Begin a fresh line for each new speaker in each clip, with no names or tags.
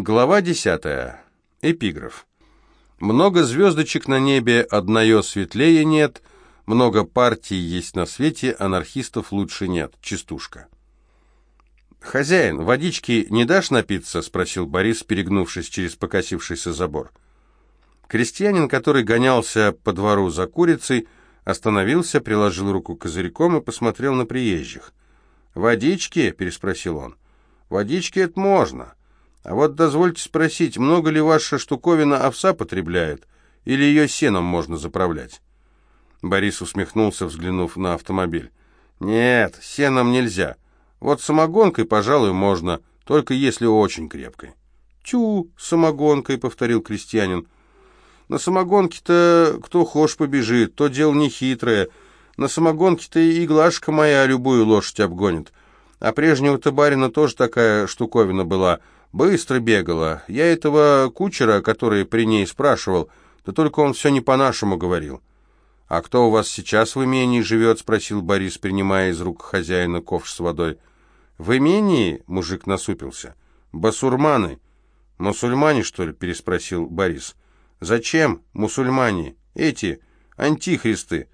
Глава 10. Эпиграф. Много звездочек на небе, одное светлее нет, много партий есть на свете, анархистов лучше нет. Частушка. «Хозяин, водички не дашь напиться?» — спросил Борис, перегнувшись через покосившийся забор. Крестьянин, который гонялся по двору за курицей, остановился, приложил руку козырьком и посмотрел на приезжих. «Водички?» — переспросил он. «Водички это можно». А вот дозвольте спросить, много ли ваша штуковина овса потребляет, или ее сеном можно заправлять?» Борис усмехнулся, взглянув на автомобиль. «Нет, сеном нельзя. Вот самогонкой, пожалуй, можно, только если очень крепкой». «Тю, самогонкой», — повторил крестьянин. «На самогонке-то кто хошь побежит, то дело нехитрое. На самогонке-то и глажка моя любую лошадь обгонит. А прежнего-то барина тоже такая штуковина была». Быстро бегала. Я этого кучера, который при ней спрашивал, да только он все не по-нашему говорил. «А кто у вас сейчас в имении живет?» — спросил Борис, принимая из рук хозяина ковш с водой. «В имении?» — мужик насупился. «Басурманы». «Мусульмане, что ли?» — переспросил Борис. «Зачем мусульмане? Эти антихристы,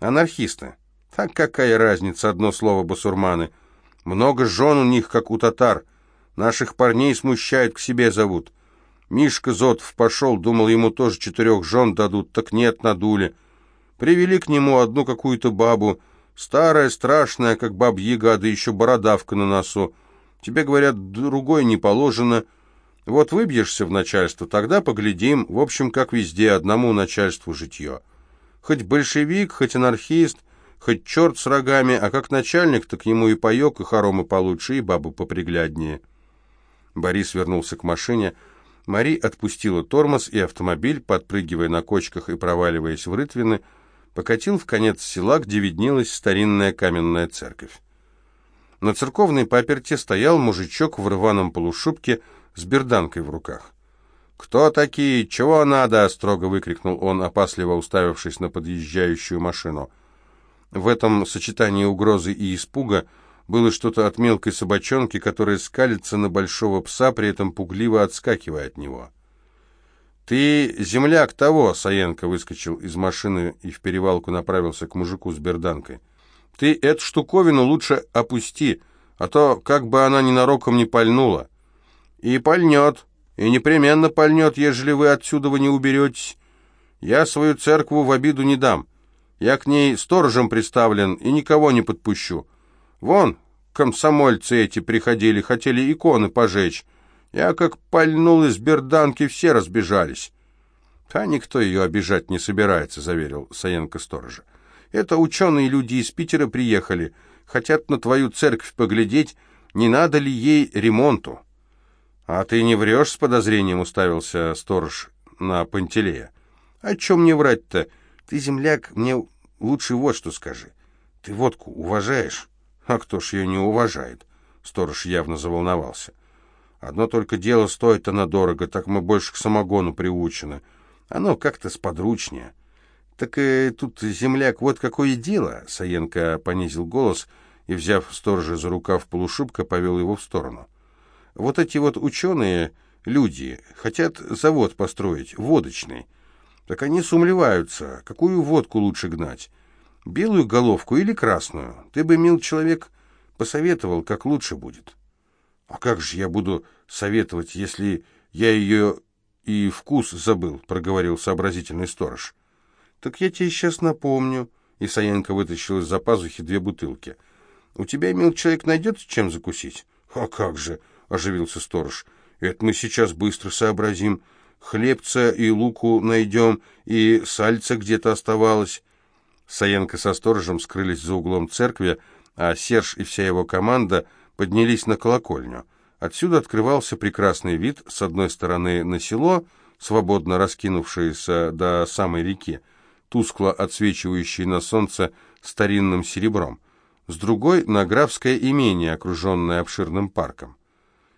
анархисты. Так какая разница, одно слово басурманы. Много жен у них, как у татар». Наших парней смущает, к себе зовут. Мишка Зотов пошел, думал, ему тоже четырех жен дадут, так нет, надули. Привели к нему одну какую-то бабу, старая, страшная, как баб-яга, да еще бородавка на носу. Тебе, говорят, другой не положено. Вот выбьешься в начальство, тогда поглядим. В общем, как везде, одному начальству житье. Хоть большевик, хоть анархист, хоть черт с рогами, а как начальник, так ему и паек, и хоромы получше, и бабу попригляднее. Борис вернулся к машине. Мари отпустила тормоз, и автомобиль, подпрыгивая на кочках и проваливаясь в рытвины, покатил в конец села, где виднелась старинная каменная церковь. На церковной паперте стоял мужичок в рваном полушубке с берданкой в руках. «Кто такие? Чего надо?» — строго выкрикнул он, опасливо уставившись на подъезжающую машину. В этом сочетании угрозы и испуга — было что-то от мелкой собачонки, которая скалится на большого пса, при этом пугливо отскакивая от него. «Ты земляк того!» — Саенко выскочил из машины и в перевалку направился к мужику с берданкой. «Ты эту штуковину лучше опусти, а то как бы она ненароком не пальнула. И пальнет, и непременно пальнет, ежели вы отсюда вы не уберетесь. Я свою церкву в обиду не дам. Я к ней сторожем приставлен и никого не подпущу. Вон, комсомольцы эти приходили, хотели иконы пожечь. Я как пальнул из берданки, все разбежались. «А никто ее обижать не собирается», — заверил Саенко сторожа. «Это ученые люди из Питера приехали. Хотят на твою церковь поглядеть, не надо ли ей ремонту». «А ты не врешь?» — с подозрением уставился сторож на Пантелея. «О чем мне врать-то? Ты, земляк, мне лучше вот что скажи. Ты водку уважаешь?» А кто ж ее не уважает? Сторож явно заволновался. Одно только дело стоит она дорого, так мы больше к самогону приучены. Оно как-то сподручнее. Так и тут, земляк, вот какое дело, Саенко понизил голос и, взяв сторожа за рукав полушубка, повел его в сторону. Вот эти вот ученые люди хотят завод построить, водочный. Так они сумлеваются, какую водку лучше гнать. Белую головку или красную? Ты бы, мил человек, посоветовал, как лучше будет. А как же я буду советовать, если я ее и вкус забыл, проговорил сообразительный сторож. Так я тебе сейчас напомню. И Саенко вытащил из-за пазухи две бутылки. У тебя, мил человек, найдется чем закусить? А как же, оживился сторож. Это мы сейчас быстро сообразим. Хлебца и луку найдем, и сальца где-то оставалось. Саенко со сторожем скрылись за углом церкви, а Серж и вся его команда поднялись на колокольню. Отсюда открывался прекрасный вид, с одной стороны на село, свободно раскинувшееся до самой реки, тускло отсвечивающее на солнце старинным серебром, с другой — на графское имение, окруженное обширным парком.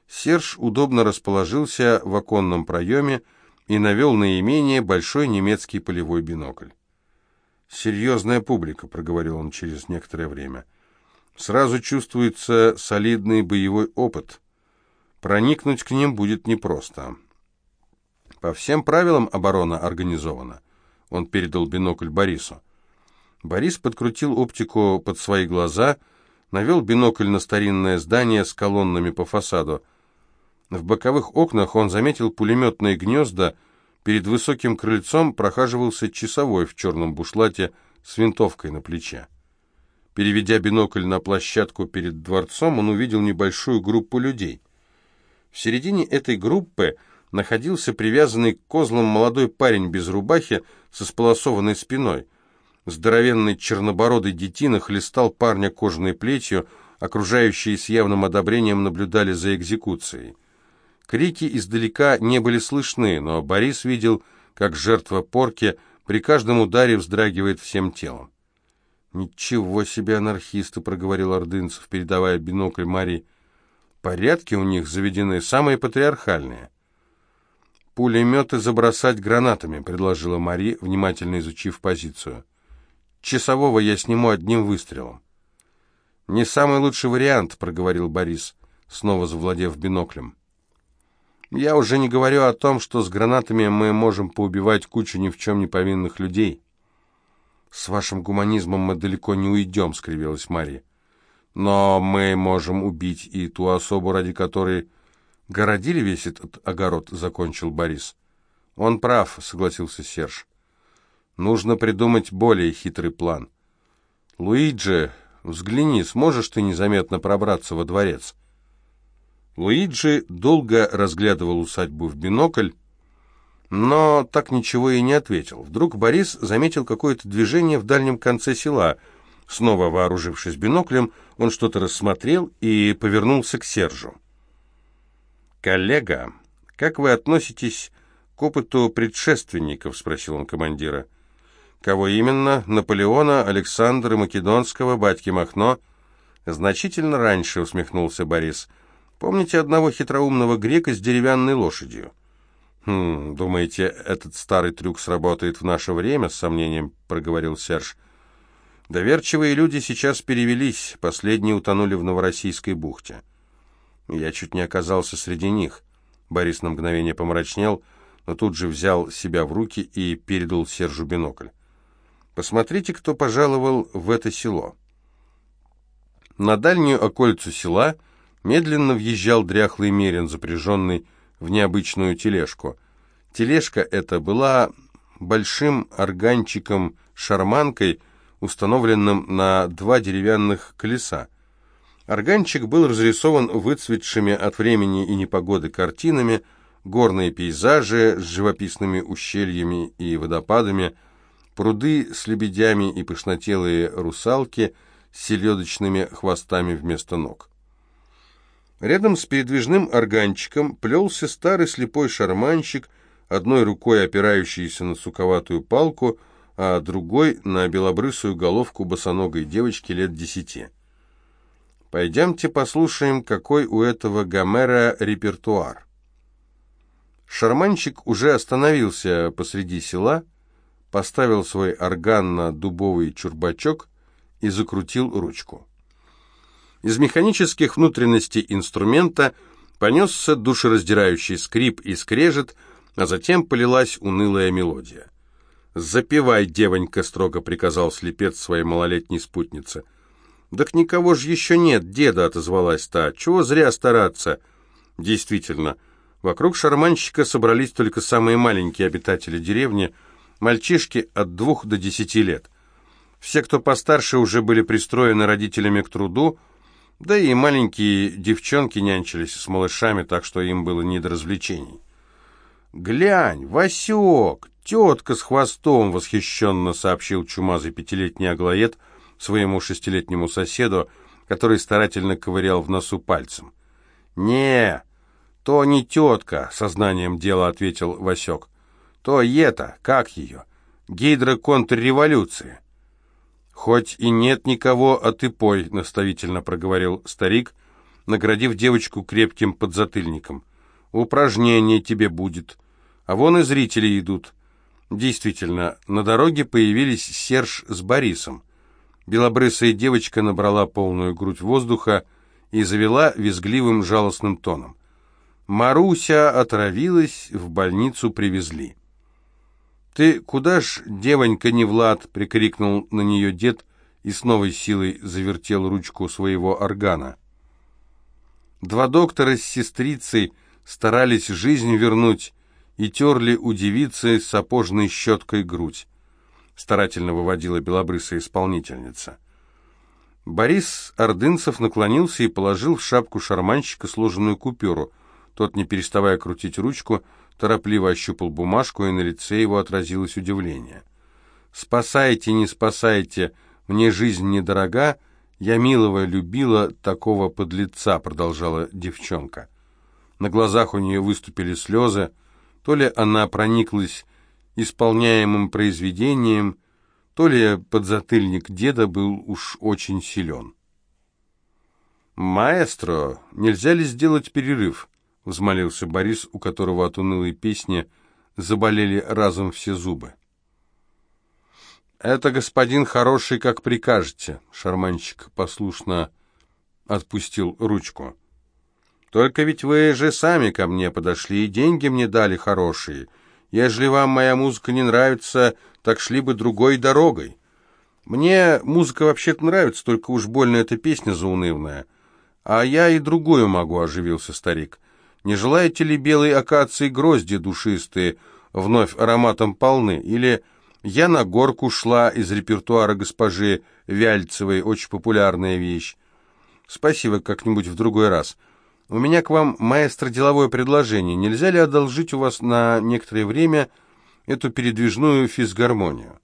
Серж удобно расположился в оконном проеме и навел на имение большой немецкий полевой бинокль. «Серьезная публика», — проговорил он через некоторое время. «Сразу чувствуется солидный боевой опыт. Проникнуть к ним будет непросто. По всем правилам оборона организована. Он передал бинокль Борису. Борис подкрутил оптику под свои глаза, навел бинокль на старинное здание с колоннами по фасаду. В боковых окнах он заметил пулеметные гнезда, перед высоким крыльцом прохаживался часовой в черном бушлате с винтовкой на плече. Переведя бинокль на площадку перед дворцом, он увидел небольшую группу людей. В середине этой группы находился привязанный к козлам молодой парень без рубахи со сполосованной спиной. Здоровенный чернобородый детина хлестал парня кожаной плетью, окружающие с явным одобрением наблюдали за экзекуцией. Крики издалека не были слышны, но Борис видел, как жертва порки при каждом ударе вздрагивает всем телом. «Ничего себе анархисты!» — проговорил Ордынцев, передавая бинокль Мари. «Порядки у них заведены самые патриархальные». «Пулеметы забросать гранатами», — предложила Мари, внимательно изучив позицию. «Часового я сниму одним выстрелом». «Не самый лучший вариант», — проговорил Борис, снова завладев биноклем. «Я уже не говорю о том, что с гранатами мы можем поубивать кучу ни в чем не повинных людей». «С вашим гуманизмом мы далеко не уйдем», — скривилась Мария. «Но мы можем убить и ту особу, ради которой городили весь этот огород», — закончил Борис. «Он прав», — согласился Серж. «Нужно придумать более хитрый план. Луиджи, взгляни, сможешь ты незаметно пробраться во дворец?» Луиджи долго разглядывал усадьбу в бинокль, но так ничего и не ответил. Вдруг Борис заметил какое-то движение в дальнем конце села. Снова вооружившись биноклем, он что-то рассмотрел и повернулся к Сержу. «Коллега, как вы относитесь к опыту предшественников?» — спросил он командира. «Кого именно? Наполеона, Александра Македонского, батьки Махно?» «Значительно раньше», — усмехнулся Борис. «Помните одного хитроумного грека с деревянной лошадью?» «Хм, думаете, этот старый трюк сработает в наше время?» — с сомнением проговорил Серж. «Доверчивые люди сейчас перевелись, последние утонули в Новороссийской бухте». Я чуть не оказался среди них. Борис на мгновение помрачнел, но тут же взял себя в руки и передал Сержу бинокль. «Посмотрите, кто пожаловал в это село». На дальнюю окольцу села медленно въезжал дряхлый мерин, запряженный в необычную тележку. Тележка эта была большим органчиком-шарманкой, установленным на два деревянных колеса. Органчик был разрисован выцветшими от времени и непогоды картинами, горные пейзажи с живописными ущельями и водопадами, пруды с лебедями и пышнотелые русалки с селедочными хвостами вместо ног. Рядом с передвижным органчиком плелся старый слепой шарманщик, одной рукой опирающийся на суковатую палку, а другой на белобрысую головку босоногой девочки лет десяти. Пойдемте послушаем, какой у этого Гомера репертуар. Шарманщик уже остановился посреди села, поставил свой орган на дубовый чурбачок и закрутил ручку. Из механических внутренностей инструмента понесся душераздирающий скрип и скрежет, а затем полилась унылая мелодия. «Запевай, девонька», — строго приказал слепец своей малолетней спутнице. «Так никого же еще нет, деда», — отозвалась та. «Чего зря стараться?» Действительно, вокруг шарманщика собрались только самые маленькие обитатели деревни, мальчишки от двух до десяти лет. Все, кто постарше, уже были пристроены родителями к труду, — да и маленькие девчонки нянчились с малышами, так что им было не до развлечений. «Глянь, Васек, тетка с хвостом!» — восхищенно сообщил чумазый пятилетний аглоед своему шестилетнему соседу, который старательно ковырял в носу пальцем. «Не, то не тетка», — сознанием дела ответил Васек. «То это, как ее? Гидроконтрреволюция». «Хоть и нет никого, а ты пой», — наставительно проговорил старик, наградив девочку крепким подзатыльником. «Упражнение тебе будет. А вон и зрители идут». Действительно, на дороге появились Серж с Борисом. Белобрысая девочка набрала полную грудь воздуха и завела визгливым жалостным тоном. Маруся отравилась, в больницу привезли. «Ты куда ж, девонька, не Влад?» — прикрикнул на нее дед и с новой силой завертел ручку своего органа. Два доктора с сестрицей старались жизнь вернуть и терли у девицы сапожной щеткой грудь. Старательно выводила белобрысая исполнительница. Борис Ордынцев наклонился и положил в шапку шарманщика сложенную купюру. Тот, не переставая крутить ручку, торопливо ощупал бумажку, и на лице его отразилось удивление. «Спасайте, не спасайте, мне жизнь недорога, я милого любила такого подлеца», — продолжала девчонка. На глазах у нее выступили слезы, то ли она прониклась исполняемым произведением, то ли подзатыльник деда был уж очень силен. «Маэстро, нельзя ли сделать перерыв?» — взмолился Борис, у которого от унылой песни заболели разом все зубы. «Это господин хороший, как прикажете», — шарманщик послушно отпустил ручку. «Только ведь вы же сами ко мне подошли и деньги мне дали хорошие. Ежели вам моя музыка не нравится, так шли бы другой дорогой. Мне музыка вообще-то нравится, только уж больно эта песня заунывная. А я и другую могу, оживился старик. Не желаете ли белой акации грозди душистые, вновь ароматом полны? Или я на горку шла из репертуара госпожи Вяльцевой, очень популярная вещь. Спасибо, как-нибудь в другой раз. У меня к вам, маэстро, деловое предложение. Нельзя ли одолжить у вас на некоторое время эту передвижную физгармонию.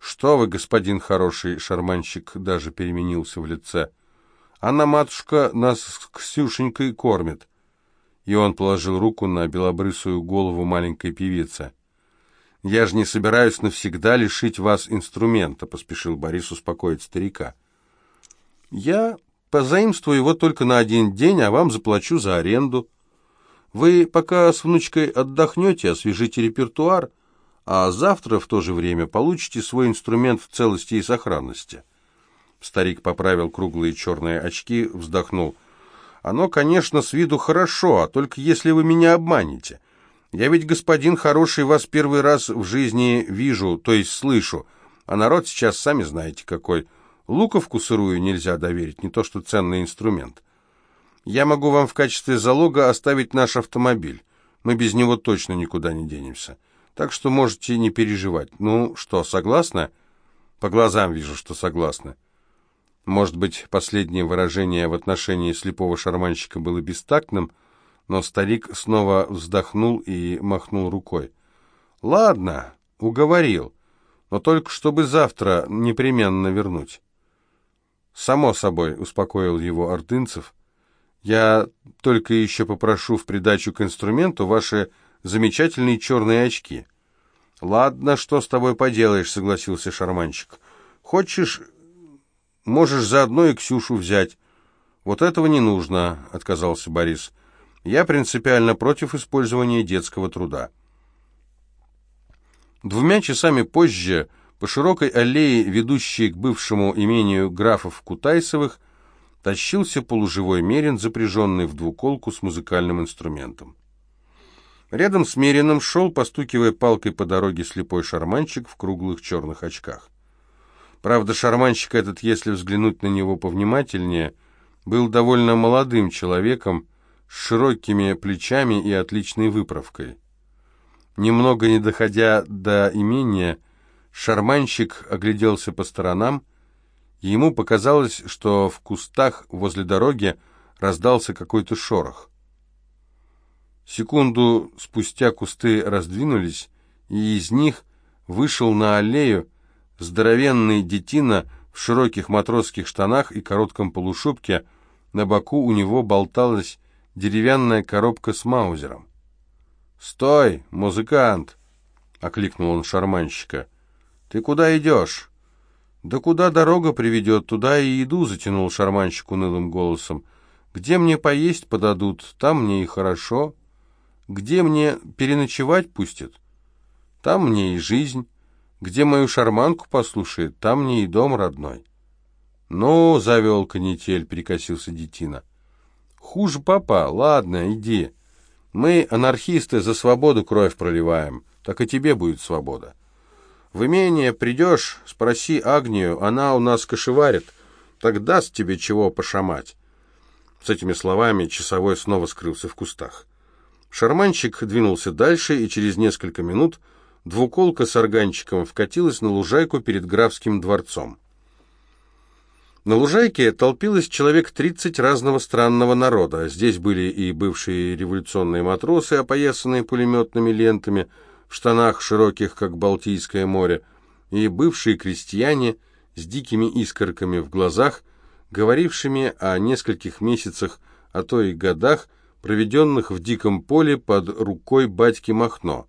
«Что вы, господин хороший!» — шарманщик даже переменился в лице. «Она, матушка, нас с Ксюшенькой кормит». И он положил руку на белобрысую голову маленькой певицы. «Я же не собираюсь навсегда лишить вас инструмента», — поспешил Борис успокоить старика. «Я позаимствую его только на один день, а вам заплачу за аренду. Вы пока с внучкой отдохнете, освежите репертуар» а завтра в то же время получите свой инструмент в целости и сохранности». Старик поправил круглые черные очки, вздохнул. «Оно, конечно, с виду хорошо, а только если вы меня обманете. Я ведь, господин хороший, вас первый раз в жизни вижу, то есть слышу, а народ сейчас, сами знаете, какой. Луковку сырую нельзя доверить, не то что ценный инструмент. Я могу вам в качестве залога оставить наш автомобиль. Мы без него точно никуда не денемся». Так что можете не переживать. Ну что, согласна? По глазам вижу, что согласна. Может быть, последнее выражение в отношении слепого шарманщика было бестактным, но старик снова вздохнул и махнул рукой. «Ладно, уговорил, но только чтобы завтра непременно вернуть». «Само собой», — успокоил его Ордынцев, — «я только еще попрошу в придачу к инструменту ваши замечательные черные очки». «Ладно, что с тобой поделаешь», — согласился шарманщик. «Хочешь, можешь заодно и Ксюшу взять». «Вот этого не нужно», — отказался Борис. «Я принципиально против использования детского труда». Двумя часами позже по широкой аллее, ведущей к бывшему имению графов Кутайсовых, тащился полуживой мерин, запряженный в двуколку с музыкальным инструментом. Рядом с Мерином шел, постукивая палкой по дороге, слепой шарманщик в круглых черных очках. Правда, шарманщик этот, если взглянуть на него повнимательнее, был довольно молодым человеком, с широкими плечами и отличной выправкой. Немного не доходя до имения, шарманщик огляделся по сторонам, ему показалось, что в кустах возле дороги раздался какой-то шорох. Секунду спустя кусты раздвинулись, и из них вышел на аллею здоровенный детина в широких матросских штанах и коротком полушубке, на боку у него болталась деревянная коробка с маузером. «Стой, музыкант!» — окликнул он шарманщика. «Ты куда идешь?» «Да куда дорога приведет, туда и иду», — затянул шарманщик унылым голосом. «Где мне поесть подадут, там мне и хорошо». Где мне переночевать пустят, там мне и жизнь. Где мою шарманку послушает, там мне и дом родной. Ну, завел канитель, прикосился детина. Хуже папа, ладно, иди. Мы, анархисты, за свободу кровь проливаем, так и тебе будет свобода. В имение придешь, спроси Агнию, она у нас кошеварит, так даст тебе чего пошамать». С этими словами часовой снова скрылся в кустах. Шарманщик двинулся дальше, и через несколько минут двуколка с органчиком вкатилась на лужайку перед графским дворцом. На лужайке толпилось человек тридцать разного странного народа. Здесь были и бывшие революционные матросы, опоясанные пулеметными лентами, в штанах широких, как Балтийское море, и бывшие крестьяне с дикими искорками в глазах, говорившими о нескольких месяцах, а то и годах, проведенных в диком поле под рукой батьки Махно.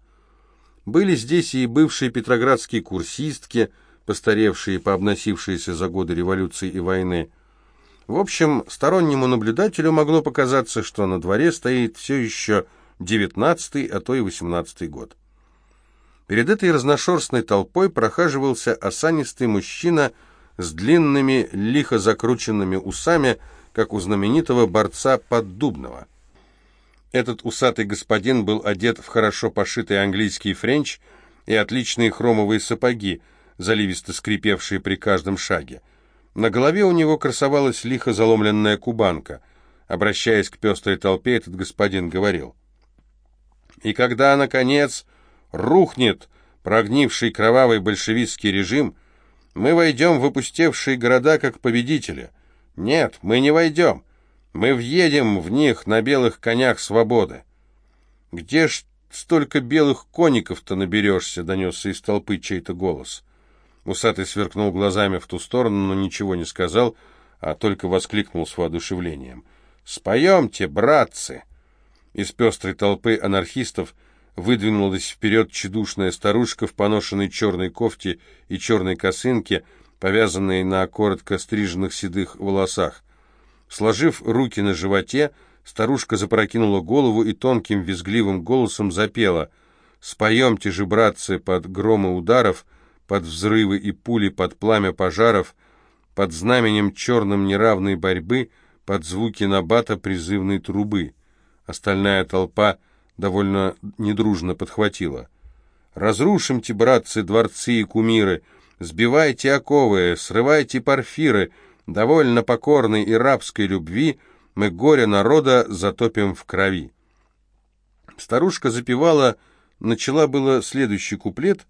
Были здесь и бывшие петроградские курсистки, постаревшие, пообносившиеся за годы революции и войны. В общем, стороннему наблюдателю могло показаться, что на дворе стоит все еще девятнадцатый, а то и восемнадцатый год. Перед этой разношерстной толпой прохаживался осанистый мужчина с длинными, лихо закрученными усами, как у знаменитого борца Поддубного. Этот усатый господин был одет в хорошо пошитый английский френч и отличные хромовые сапоги, заливисто скрипевшие при каждом шаге. На голове у него красовалась лихо заломленная кубанка. Обращаясь к пестрой толпе, этот господин говорил. «И когда, наконец, рухнет прогнивший кровавый большевистский режим, мы войдем в опустевшие города как победители. Нет, мы не войдем. Мы въедем в них на белых конях свободы. Где ж столько белых коников-то наберешься, донесся из толпы чей-то голос. Усатый сверкнул глазами в ту сторону, но ничего не сказал, а только воскликнул с воодушевлением. «Споемте, братцы!» Из пестрой толпы анархистов выдвинулась вперед чедушная старушка в поношенной черной кофте и черной косынке, повязанной на коротко стриженных седых волосах. Сложив руки на животе, старушка запрокинула голову и тонким визгливым голосом запела «Споемте же, братцы, под громы ударов, под взрывы и пули, под пламя пожаров, под знаменем черным неравной борьбы, под звуки набата призывной трубы». Остальная толпа довольно недружно подхватила. «Разрушимте, братцы, дворцы и кумиры, сбивайте оковы, срывайте парфиры, довольно покорной и рабской любви, мы горе народа затопим в крови. Старушка запевала, начала было следующий куплет,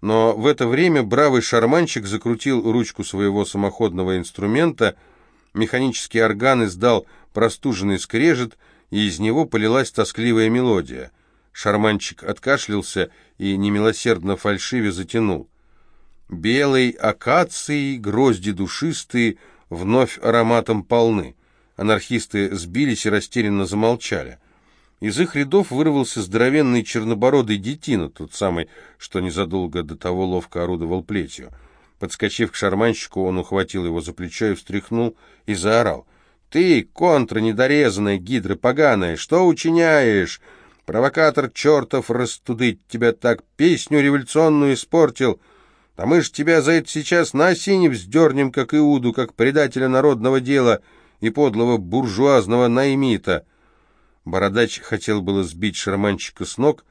но в это время бравый шарманщик закрутил ручку своего самоходного инструмента, механический орган издал простуженный скрежет, и из него полилась тоскливая мелодия. Шарманщик откашлялся и немилосердно фальшиве затянул. Белой акацией грозди душистые вновь ароматом полны. Анархисты сбились и растерянно замолчали. Из их рядов вырвался здоровенный чернобородый детина, тот самый, что незадолго до того ловко орудовал плетью. Подскочив к шарманщику, он ухватил его за плечо и встряхнул, и заорал. «Ты, контра недорезанная, гидра поганая, что учиняешь? Провокатор чертов растудыть тебя так, песню революционную испортил!» А мы ж тебя за это сейчас на осине вздернем, как Иуду, как предателя народного дела и подлого буржуазного наймита. Бородач хотел было сбить шарманщика с ног,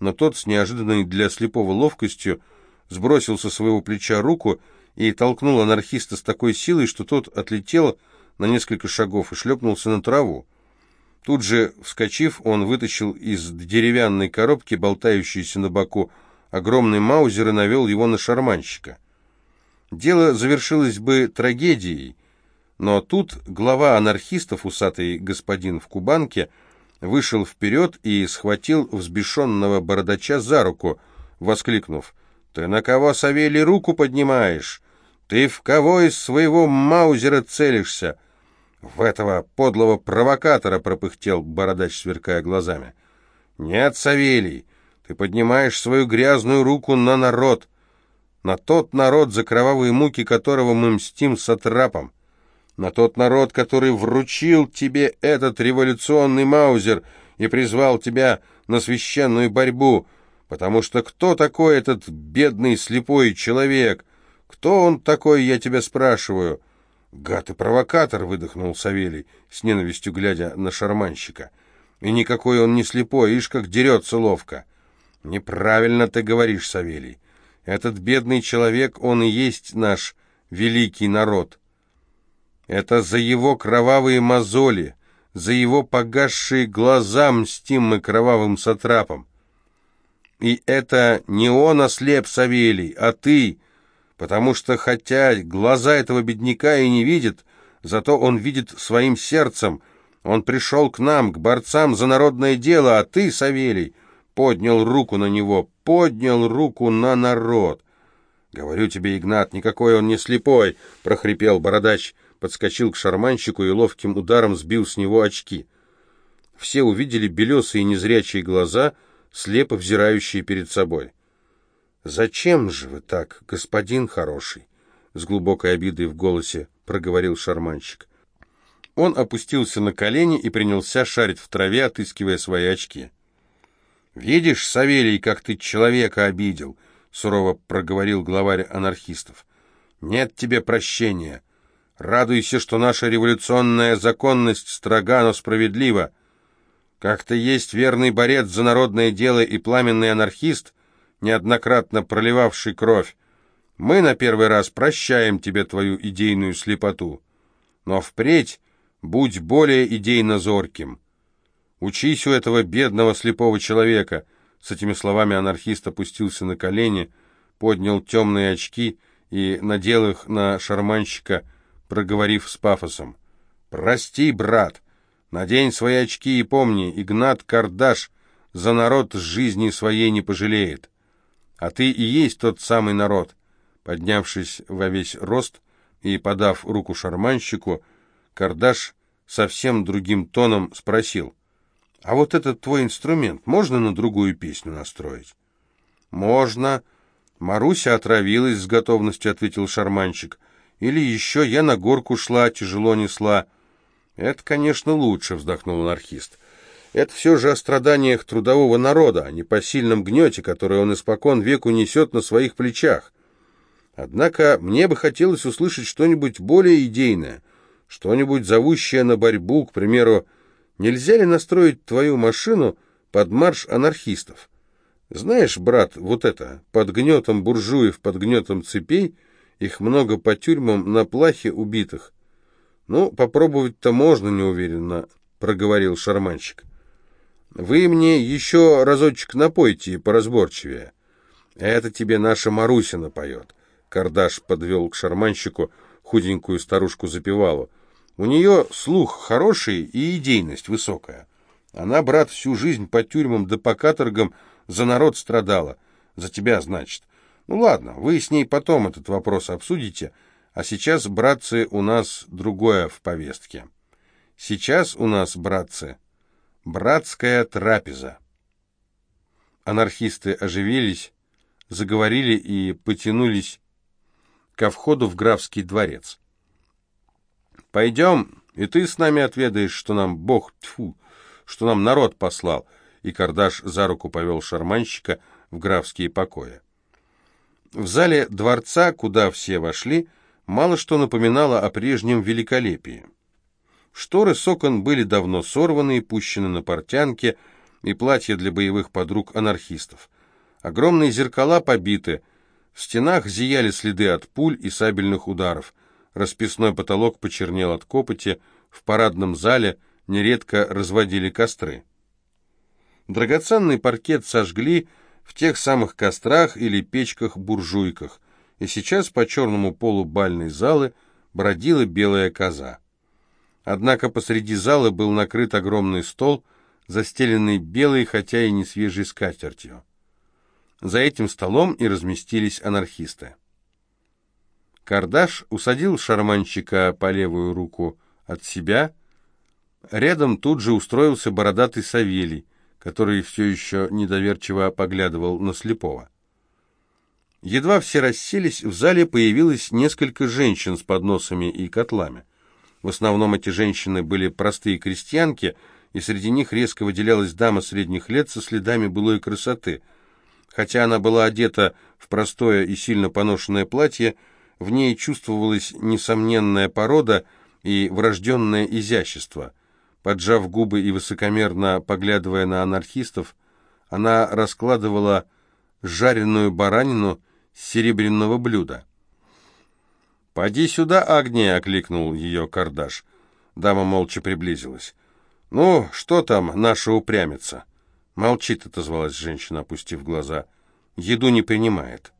но тот с неожиданной для слепого ловкостью сбросил со своего плеча руку и толкнул анархиста с такой силой, что тот отлетел на несколько шагов и шлепнулся на траву. Тут же, вскочив, он вытащил из деревянной коробки, болтающейся на боку, огромный маузер и навел его на шарманщика. Дело завершилось бы трагедией, но тут глава анархистов, усатый господин в кубанке, вышел вперед и схватил взбешенного бородача за руку, воскликнув, «Ты на кого, Савелий, руку поднимаешь? Ты в кого из своего маузера целишься?» «В этого подлого провокатора!» — пропыхтел бородач, сверкая глазами. «Нет, Савелий, ты поднимаешь свою грязную руку на народ, на тот народ, за кровавые муки которого мы мстим сатрапом, на тот народ, который вручил тебе этот революционный маузер и призвал тебя на священную борьбу, потому что кто такой этот бедный слепой человек? Кто он такой, я тебя спрашиваю?» «Гад и провокатор!» — выдохнул Савелий, с ненавистью глядя на шарманщика — И никакой он не слепой, ишь как дерется ловко. Неправильно ты говоришь, Савелий. Этот бедный человек, он и есть наш великий народ. Это за его кровавые мозоли, за его погасшие глаза мстим мы кровавым сатрапом. И это не он ослеп, Савелий, а ты, потому что хотя глаза этого бедняка и не видят, зато он видит своим сердцем. Он пришел к нам, к борцам за народное дело, а ты, Савелий, поднял руку на него, поднял руку на народ. «Говорю тебе, Игнат, никакой он не слепой!» — прохрипел бородач, подскочил к шарманщику и ловким ударом сбил с него очки. Все увидели белесые незрячие глаза, слепо взирающие перед собой. «Зачем же вы так, господин хороший?» — с глубокой обидой в голосе проговорил шарманщик. Он опустился на колени и принялся шарить в траве, отыскивая свои очки. «Видишь, Савелий, как ты человека обидел!» — сурово проговорил главарь анархистов. «Нет тебе прощения. Радуйся, что наша революционная законность строга, но справедлива. Как ты есть верный борец за народное дело и пламенный анархист, неоднократно проливавший кровь, мы на первый раз прощаем тебе твою идейную слепоту. Но впредь будь более идейно зорким. Учись у этого бедного слепого человека. С этими словами анархист опустился на колени, поднял темные очки и надел их на шарманщика, проговорив с пафосом. «Прости, брат, надень свои очки и помни, Игнат Кардаш за народ жизни своей не пожалеет. А ты и есть тот самый народ». Поднявшись во весь рост и подав руку шарманщику, Кардаш совсем другим тоном спросил, «А вот этот твой инструмент можно на другую песню настроить?» «Можно». «Маруся отравилась с готовностью», — ответил шарманщик. «Или еще я на горку шла, тяжело несла». «Это, конечно, лучше», — вздохнул анархист. «Это все же о страданиях трудового народа, а не по сильном гнете, который он испокон веку несет на своих плечах. Однако мне бы хотелось услышать что-нибудь более идейное, что-нибудь зовущее на борьбу, к примеру, нельзя ли настроить твою машину под марш анархистов? Знаешь, брат, вот это, под гнетом буржуев, под гнетом цепей, их много по тюрьмам на плахе убитых. Ну, попробовать-то можно, неуверенно, проговорил шарманщик. Вы мне еще разочек напойте поразборчивее. Это тебе наша Маруся напоет. Кардаш подвел к шарманщику худенькую старушку-запевалу. У нее слух хороший и идейность высокая. Она, брат, всю жизнь по тюрьмам да по каторгам за народ страдала. За тебя, значит. Ну ладно, вы с ней потом этот вопрос обсудите, а сейчас, братцы, у нас другое в повестке. Сейчас у нас, братцы, братская трапеза. Анархисты оживились, заговорили и потянулись ко входу в графский дворец. «Пойдем, и ты с нами отведаешь, что нам Бог, тьфу, что нам народ послал», и Кардаш за руку повел шарманщика в графские покои. В зале дворца, куда все вошли, мало что напоминало о прежнем великолепии. Шторы с окон были давно сорваны и пущены на портянки, и платья для боевых подруг анархистов. Огромные зеркала побиты – в стенах зияли следы от пуль и сабельных ударов. Расписной потолок почернел от копоти, в парадном зале нередко разводили костры. Драгоценный паркет сожгли в тех самых кострах или печках-буржуйках, и сейчас по черному полу бальной залы бродила белая коза. Однако посреди зала был накрыт огромный стол, застеленный белой, хотя и не свежей скатертью. За этим столом и разместились анархисты. Кардаш усадил шарманщика по левую руку от себя. Рядом тут же устроился бородатый Савелий, который все еще недоверчиво поглядывал на слепого. Едва все расселись, в зале появилось несколько женщин с подносами и котлами. В основном эти женщины были простые крестьянки, и среди них резко выделялась дама средних лет со следами былой красоты – Хотя она была одета в простое и сильно поношенное платье, в ней чувствовалась несомненная порода и врожденное изящество. Поджав губы и высокомерно поглядывая на анархистов, она раскладывала жареную баранину с серебряного блюда. «Поди сюда, Агния!» — окликнул ее Кардаш. Дама молча приблизилась. «Ну, что там наша упрямица?» «Молчит», — отозвалась женщина, опустив глаза. «Еду не принимает».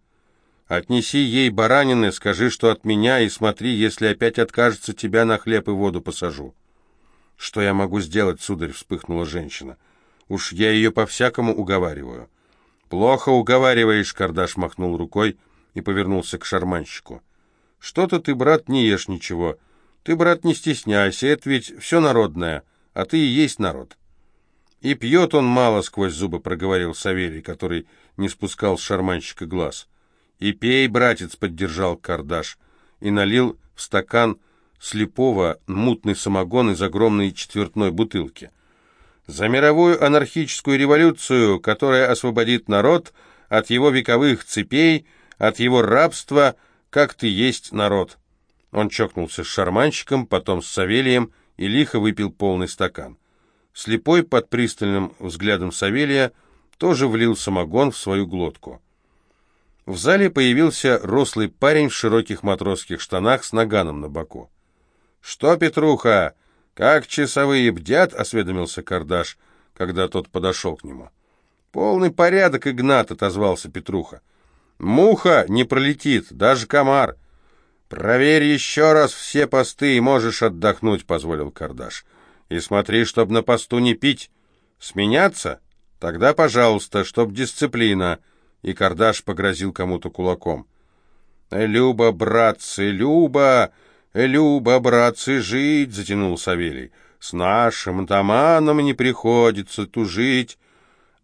«Отнеси ей баранины, скажи, что от меня, и смотри, если опять откажется, тебя на хлеб и воду посажу». «Что я могу сделать, сударь?» — вспыхнула женщина. «Уж я ее по-всякому уговариваю». «Плохо уговариваешь», — Кардаш махнул рукой и повернулся к шарманщику. «Что-то ты, брат, не ешь ничего. Ты, брат, не стесняйся, это ведь все народное, а ты и есть народ». «И пьет он мало», — сквозь зубы проговорил Савелий, который не спускал с шарманщика глаз. «И пей, братец», — поддержал Кардаш, и налил в стакан слепого мутный самогон из огромной четвертной бутылки. «За мировую анархическую революцию, которая освободит народ от его вековых цепей, от его рабства, как ты есть народ». Он чокнулся с шарманщиком, потом с Савелием и лихо выпил полный стакан. Слепой под пристальным взглядом Савелия тоже влил самогон в свою глотку. В зале появился рослый парень в широких матросских штанах с наганом на боку. «Что, Петруха, как часовые бдят?» — осведомился Кардаш, когда тот подошел к нему. «Полный порядок, Игнат», — отозвался Петруха. «Муха не пролетит, даже комар». «Проверь еще раз все посты, и можешь отдохнуть», — позволил Кардаш. «И смотри, чтоб на посту не пить. Сменяться? Тогда, пожалуйста, чтоб дисциплина». И Кардаш погрозил кому-то кулаком. «Люба, братцы, Люба! Люба, братцы, жить!» — затянул Савелий. «С нашим атаманом не приходится тужить».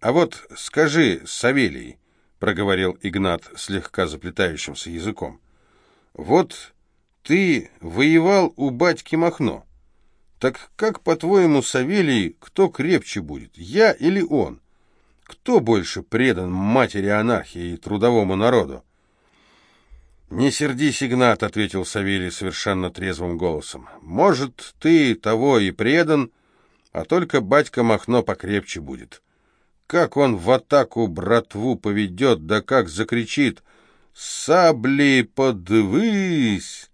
«А вот скажи, Савелий», — проговорил Игнат слегка заплетающимся языком, — «вот ты воевал у батьки Махно. Так как, по-твоему, Савелий, кто крепче будет, я или он? Кто больше предан матери анархии и трудовому народу?» «Не сердись, Игнат», — ответил Савелий совершенно трезвым голосом. «Может, ты того и предан, а только батька Махно покрепче будет. Как он в атаку братву поведет, да как закричит «Сабли подвысь!»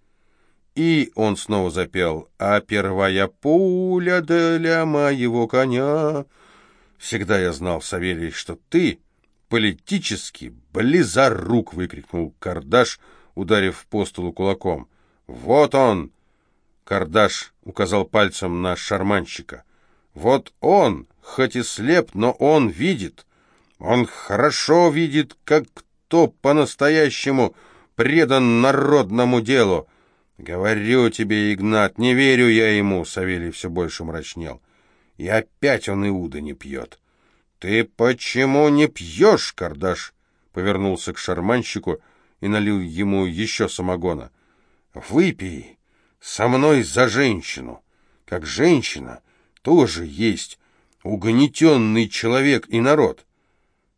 И он снова запел «А первая пуля для моего коня». Всегда я знал, Савелий, что ты политически близорук, выкрикнул Кардаш — ударив по столу кулаком. «Вот он!» Кардаш указал пальцем на шарманщика. «Вот он, хоть и слеп, но он видит. Он хорошо видит, как кто по-настоящему предан народному делу. Говорю тебе, Игнат, не верю я ему!» Савелий все больше мрачнел. «И опять он Иуда не пьет». «Ты почему не пьешь?» Кардаш повернулся к шарманщику, — и налил ему еще самогона. «Выпей со мной за женщину. Как женщина тоже есть угнетенный человек и народ.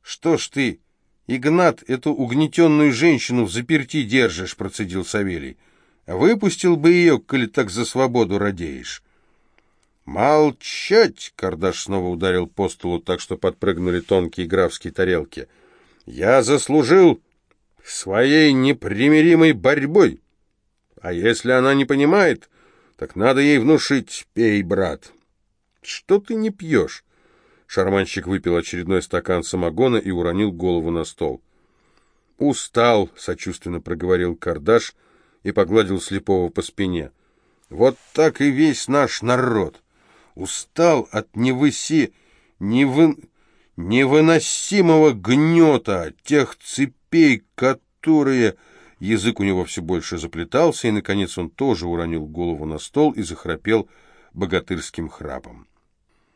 Что ж ты, Игнат, эту угнетенную женщину в заперти держишь?» — процедил Савелий. «Выпустил бы ее, коли так за свободу радеешь». «Молчать!» — Кардаш снова ударил по столу так, что подпрыгнули тонкие графские тарелки. «Я заслужил своей непримиримой борьбой. А если она не понимает, так надо ей внушить «пей, брат». Что ты не пьешь? Шарманщик выпил очередной стакан самогона и уронил голову на стол. «Устал», — сочувственно проговорил Кардаш и погладил слепого по спине. «Вот так и весь наш народ. Устал от невыси... невы... невыносимого гнета, тех цепей, которые... Язык у него все больше заплетался, и, наконец, он тоже уронил голову на стол и захрапел богатырским храпом.